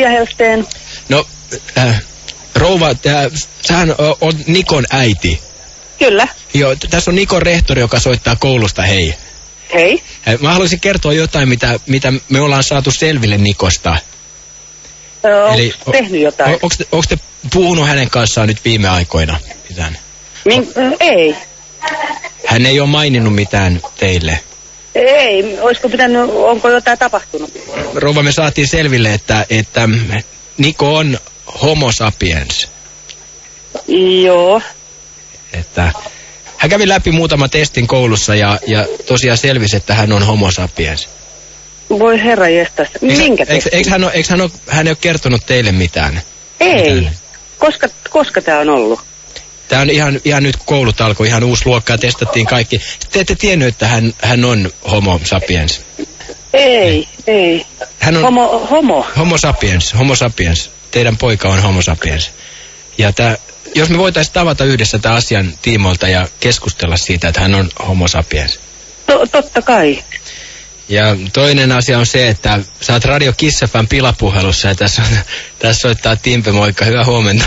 Pia Helsteen. No, äh, rouva, äh, sähän o- on Nikon äiti. Kyllä. Joo, tässä on Nikon rehtori, joka soittaa koulusta, hei. Hei. Äh, Mä haluaisin kertoa jotain, mitä, mitä me ollaan saatu selville Nikosta. Ö, Eli tehnyt jotain? Onko te, onks te puhunut hänen kanssaan nyt viime aikoina mitään? Min, ö, ei. Hän ei ole maininnut mitään teille. Ei. Olisiko pitänyt, onko jotain tapahtunut? Rouva, me saatiin selville, että, että Niko on homo sapiens. Joo. Että hän kävi läpi muutama testin koulussa ja, ja tosiaan selvisi, että hän on homo sapiens. Voi herra jestas. Minkä eikö, eikö hän, ole, eikö hän, ole, hän ei ole kertonut teille mitään? Ei. Mitään. Koska, koska tämä on ollut? Tämä on ihan, ihan nyt koulut alkoi, ihan uusi luokka ja testattiin kaikki. Te ette tiennyt, että hän, hän on homo sapiens. Ei, ei. Hän on Homo, homo. homo sapiens, homo sapiens. Teidän poika on homo sapiens. Ja tää, jos me voitaisiin tavata yhdessä tämän asian tiimoilta ja keskustella siitä, että hän on homo sapiens. To, totta kai. Ja toinen asia on se, että sä oot Radio Kissafan pilapuhelussa ja tässä, on, tässä soittaa Timpe, moikka, hyvää huomenta.